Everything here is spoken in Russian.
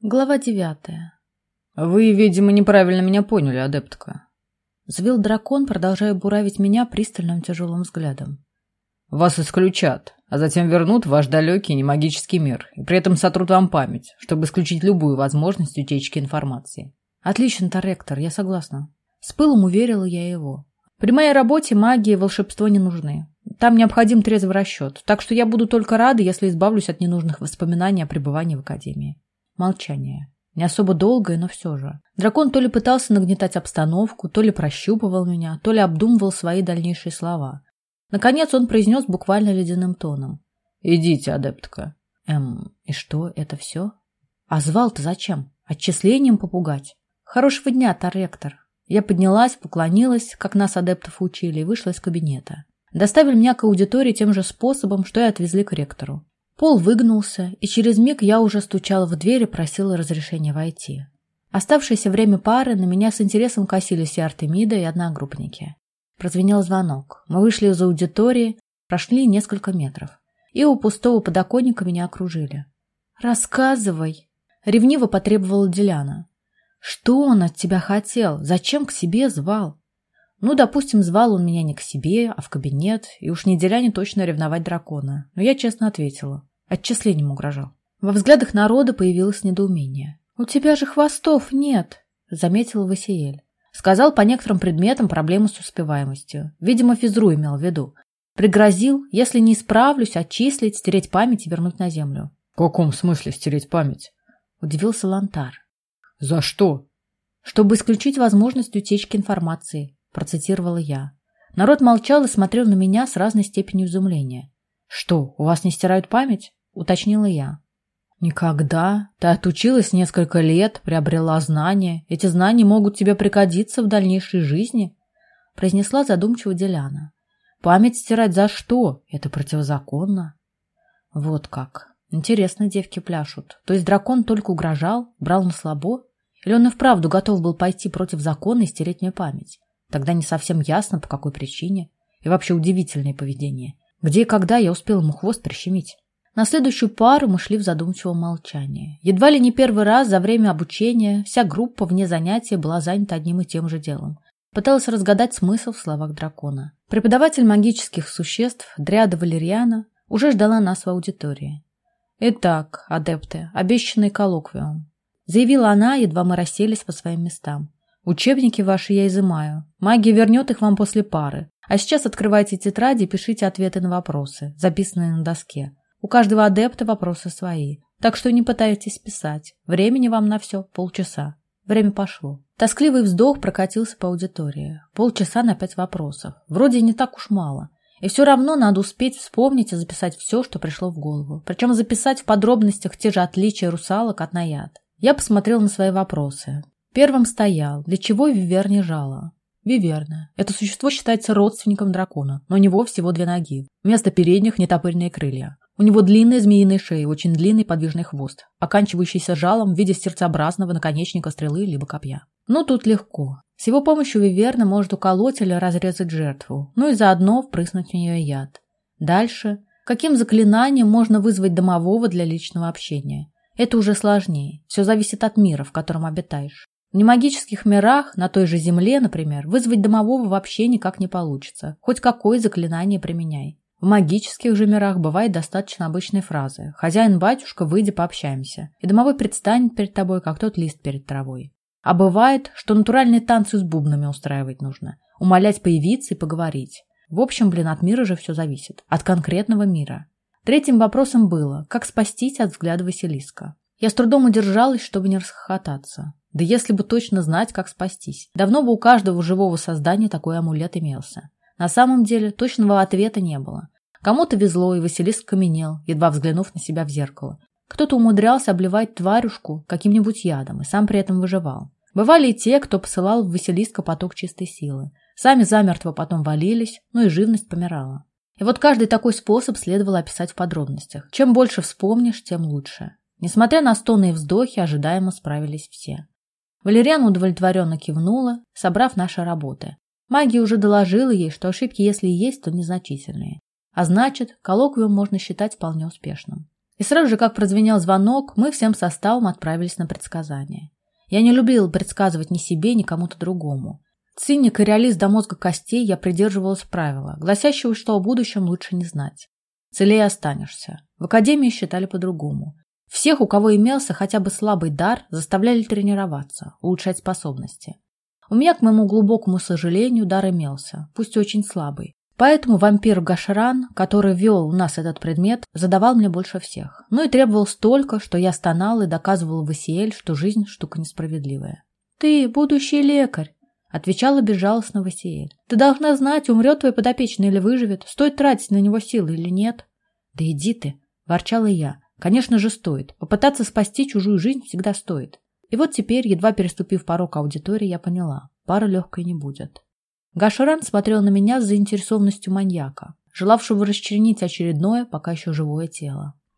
Глава девятая. «Вы, видимо, неправильно меня поняли, адептка», — взвил дракон, продолжая буравить меня пристальным тяжелым взглядом. «Вас исключат, а затем вернут в ваш далекий немагический мир, и при этом сотрут вам память, чтобы исключить любую возможность утечки информации». «Отлично, Торректор, я согласна». С пылом уверила я его. «При моей работе магия и волшебство не нужны. Там необходим трезвый расчет, так что я буду только рада, если избавлюсь от ненужных воспоминаний о пребывании в Академии». Молчание. Не особо долгое, но все же. Дракон то ли пытался нагнетать обстановку, то ли прощупывал меня, то ли обдумывал свои дальнейшие слова. Наконец он произнес буквально ледяным тоном. «Идите, адептка». «Эм, и что, это все? А звал-то зачем? Отчислением попугать? Хорошего дня, Торректор». Я поднялась, поклонилась, как нас адептов учили, и вышла из кабинета. Доставили меня к аудитории тем же способом, что и отвезли к ректору. Пол выгнулся, и через миг я уже стучала в дверь и просила разрешения войти. Оставшееся время пары на меня с интересом косились и Артемида, и одногруппники. Прозвенел звонок. Мы вышли из аудитории, прошли несколько метров. И у пустого подоконника меня окружили. «Рассказывай!» — ревниво потребовала Деляна. «Что он от тебя хотел? Зачем к себе звал?» Ну, допустим, звал он меня не к себе, а в кабинет, и уж не Деляне точно ревновать дракона. Но я честно ответила. Отчислением угрожал. Во взглядах народа появилось недоумение. «У тебя же хвостов нет», — заметил Васиэль. Сказал по некоторым предметам проблемы с успеваемостью. Видимо, физру имел в виду. Пригрозил, если не исправлюсь, отчислить, стереть память и вернуть на землю. — В каком смысле стереть память? — удивился Лантар. — За что? — Чтобы исключить возможность утечки информации, — процитировала я. Народ молчал и смотрел на меня с разной степенью изумления. — Что, у вас не стирают память? Уточнила я. Никогда. Ты отучилась несколько лет, приобрела знания. Эти знания могут тебе пригодиться в дальнейшей жизни, произнесла задумчиво Деляна. Память стирать за что? Это противозаконно. Вот как. Интересно девки пляшут. То есть дракон только угрожал, брал на слабо? Или он и вправду готов был пойти против закона и стереть мне память? Тогда не совсем ясно, по какой причине. И вообще удивительное поведение. Где и когда я успел ему хвост прищемить? На следующую пару мы шли в задумчивом молчании. Едва ли не первый раз за время обучения вся группа вне занятия была занята одним и тем же делом. Пыталась разгадать смысл в словах дракона. Преподаватель магических существ Дриада Валерьяна уже ждала нас в аудитории. «Итак, адепты, обещанный коллоквиум», — заявила она, едва мы расселись по своим местам. «Учебники ваши я изымаю. Магия вернет их вам после пары. А сейчас открывайте тетради и пишите ответы на вопросы, записанные на доске. У каждого адепта вопросы свои. Так что не пытайтесь писать. Времени вам на все полчаса. Время пошло. Тоскливый вздох прокатился по аудитории. Полчаса на пять вопросов. Вроде не так уж мало. И все равно надо успеть вспомнить и записать все, что пришло в голову. Причем записать в подробностях те же отличия русалок от наяд. Я посмотрел на свои вопросы. Первым стоял, для чего Виверне жало. Виверна. Это существо считается родственником дракона, но у него всего две ноги. Вместо передних нетопырные крылья. У него длинная змеиная шея, очень длинный подвижный хвост, оканчивающийся жалом в виде сердцеобразного наконечника стрелы либо копья. Ну, тут легко. С его помощью Виверна может уколоть или разрезать жертву, ну и заодно впрыснуть в нее яд. Дальше. Каким заклинанием можно вызвать домового для личного общения? Это уже сложнее. Все зависит от мира, в котором обитаешь. В немагических мирах, на той же Земле, например, вызвать домового вообще никак не получится. Хоть какое заклинание применяй. В магических же мирах бывает достаточно обычной фразы «Хозяин-батюшка, выйди, пообщаемся», и домовой предстанет перед тобой, как тот лист перед травой. А бывает, что натуральные танцы с бубнами устраивать нужно, умолять появиться и поговорить. В общем, блин, от мира же все зависит. От конкретного мира. Третьим вопросом было, как спастись от взгляда Василиска. Я с трудом удержалась, чтобы не расхохотаться. Да если бы точно знать, как спастись. Давно бы у каждого живого создания такой амулет имелся. На самом деле точного ответа не было. Кому-то везло, и Василиск каменел, едва взглянув на себя в зеркало. Кто-то умудрялся обливать тварюшку каким-нибудь ядом и сам при этом выживал. Бывали и те, кто посылал в Василиска поток чистой силы. Сами замертво потом валились, но и живность помирала. И вот каждый такой способ следовало описать в подробностях. Чем больше вспомнишь, тем лучше. Несмотря на стоны и вздохи, ожидаемо справились все. Валериана удовлетворенно кивнула, собрав наши работы. Магия уже доложила ей, что ошибки, если и есть, то незначительные. А значит, коллоквиум можно считать вполне успешным. И сразу же, как прозвенел звонок, мы всем составом отправились на предсказание. Я не любил предсказывать ни себе, ни кому-то другому. Циник и реалист до мозга костей я придерживалась правила, гласящего, что о будущем лучше не знать. Целее останешься. В академии считали по-другому. Всех, у кого имелся хотя бы слабый дар, заставляли тренироваться, улучшать способности. У меня, к моему глубокому сожалению, дар имелся, пусть очень слабый. Поэтому вампир Гашран, который вел у нас этот предмет, задавал мне больше всех. Ну и требовал столько, что я стонал и доказывал Васиэль, что жизнь – штука несправедливая. «Ты будущий лекарь», – отвечала безжалостно Васиэль. «Ты должна знать, умрет твой подопечный или выживет, стоит тратить на него силы или нет». «Да иди ты», – ворчала я. «Конечно же стоит. Попытаться спасти чужую жизнь всегда стоит». И вот теперь, едва переступив порог аудитории, я поняла – пара легкой не будет. Гашаран смотрел на меня с заинтересованностью маньяка, желавшего расчленить очередное, пока еще живое тело.